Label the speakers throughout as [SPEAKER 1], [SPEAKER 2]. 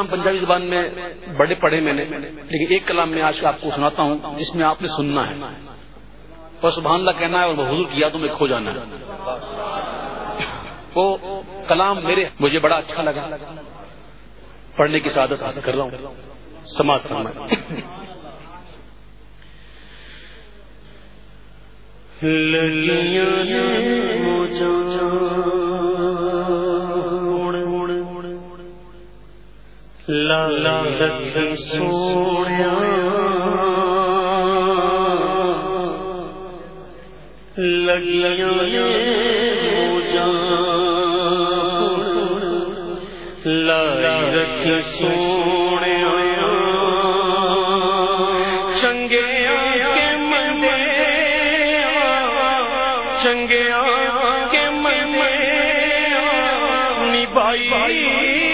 [SPEAKER 1] ہم پنجابی زبان میں بڑے پڑھے میں نے، لیکن ایک کلام میں آج آپ کو سناتا ہوں، جس میں آپ نے سننا ہے۔ اور سبحان اللہ کہنا ہے اور وہ حضور کیا تو میں کھو جانا ہے۔ وہ کلام میرے، مجھے بڑا اچھا لگا۔ پڑھنے کی سعادت حاصل کر رہا ہوں۔ سماج کرنا
[SPEAKER 2] لالا لکھ سوڑیا لگیا لالا رکھ سوڑیا چنگے کے منے چنگے کے منے نبائی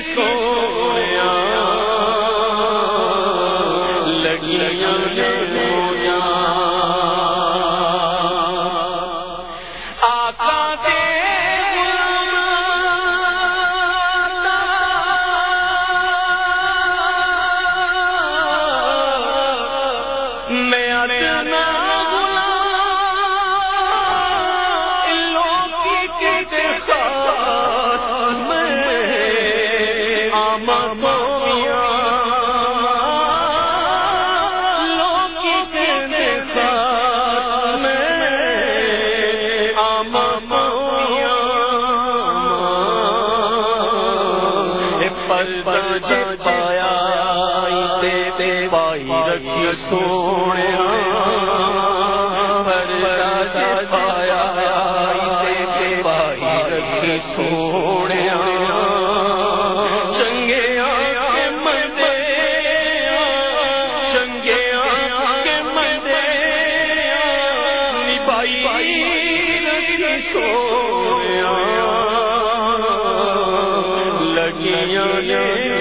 [SPEAKER 2] سویا سونے پر پایا دے سونے چنگے کے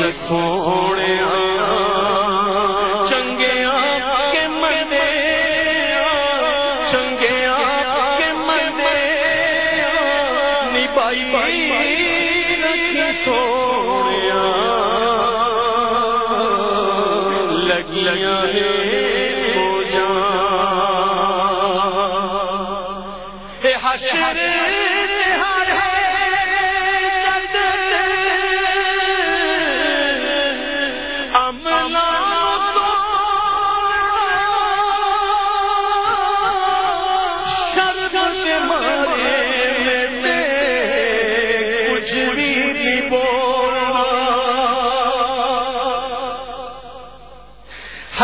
[SPEAKER 2] رکھی سونے چنگے کے منے چنگے کے منے نبائی رکھی سونے لگ لگیا ہو جا حشر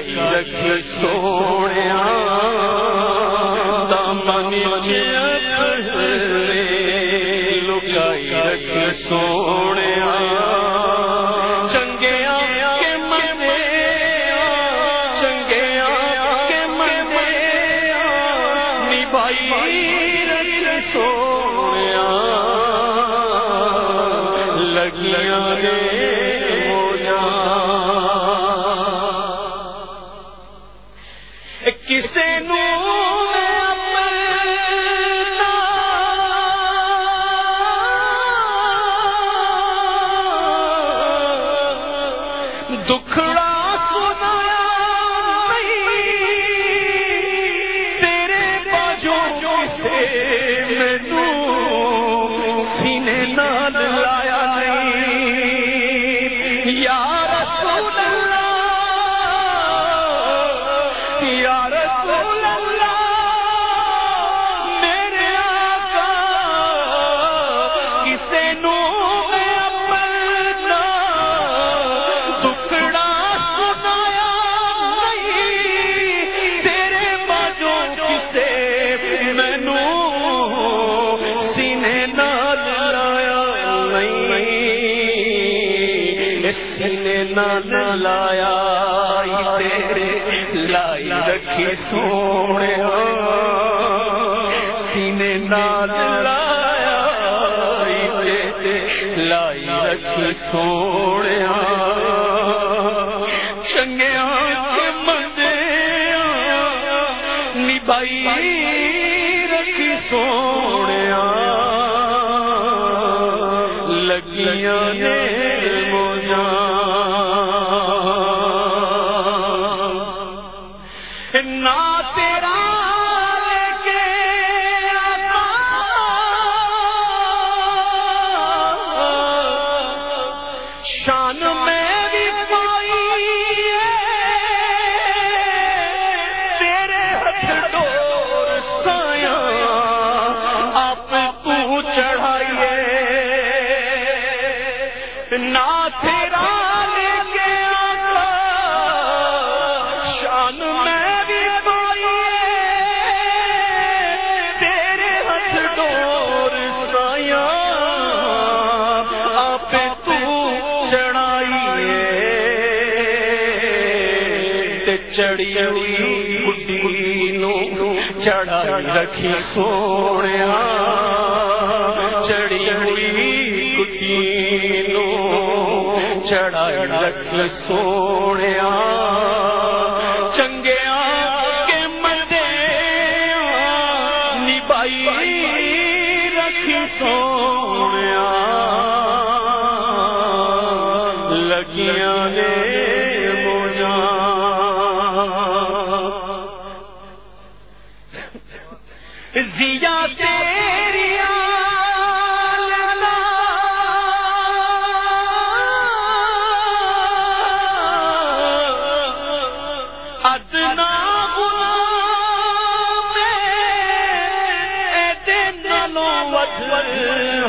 [SPEAKER 2] لکائی رکھی سونے دامن لکائی رکھی سونے کسے نور دکھڑا سنا۔ تیرے باجو سے میں نور نہیں سینے نال لایا تیرے لائی رکھی سونے۔ سینے نال لایا لائی رکھی سونے۔ چنگیا کے نبائی رکھی سونے۔ لگیاں ڈور سایا آپ تو چڑھائیے۔ نہ تیرا لے کے آقا، شان میں بھی پائی تیرے ہاتھ ڈور سایا آپ تو چڑھائیے۔ تے چڑی گڈی نو چڑھائی رکھی سونے چڑی گڈی نو چڑھائی رکھی سونے چنگیا کے مدے نبائی رکھی سونے لگیاں نے موجاں زیا تیری ادنا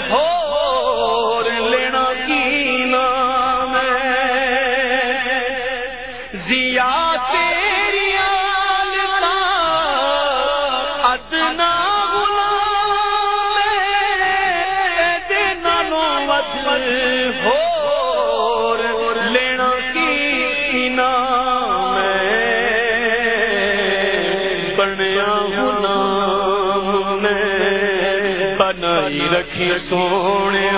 [SPEAKER 2] ہو لینا کی نام زیا تیری ادنا غلام میں بنائی رکھی سونے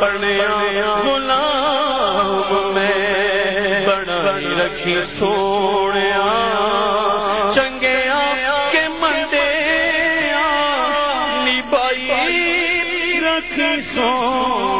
[SPEAKER 2] بنیا غلام میں بنائی رکھی سونے چنگے کے منڈے نبائی رکھی سونے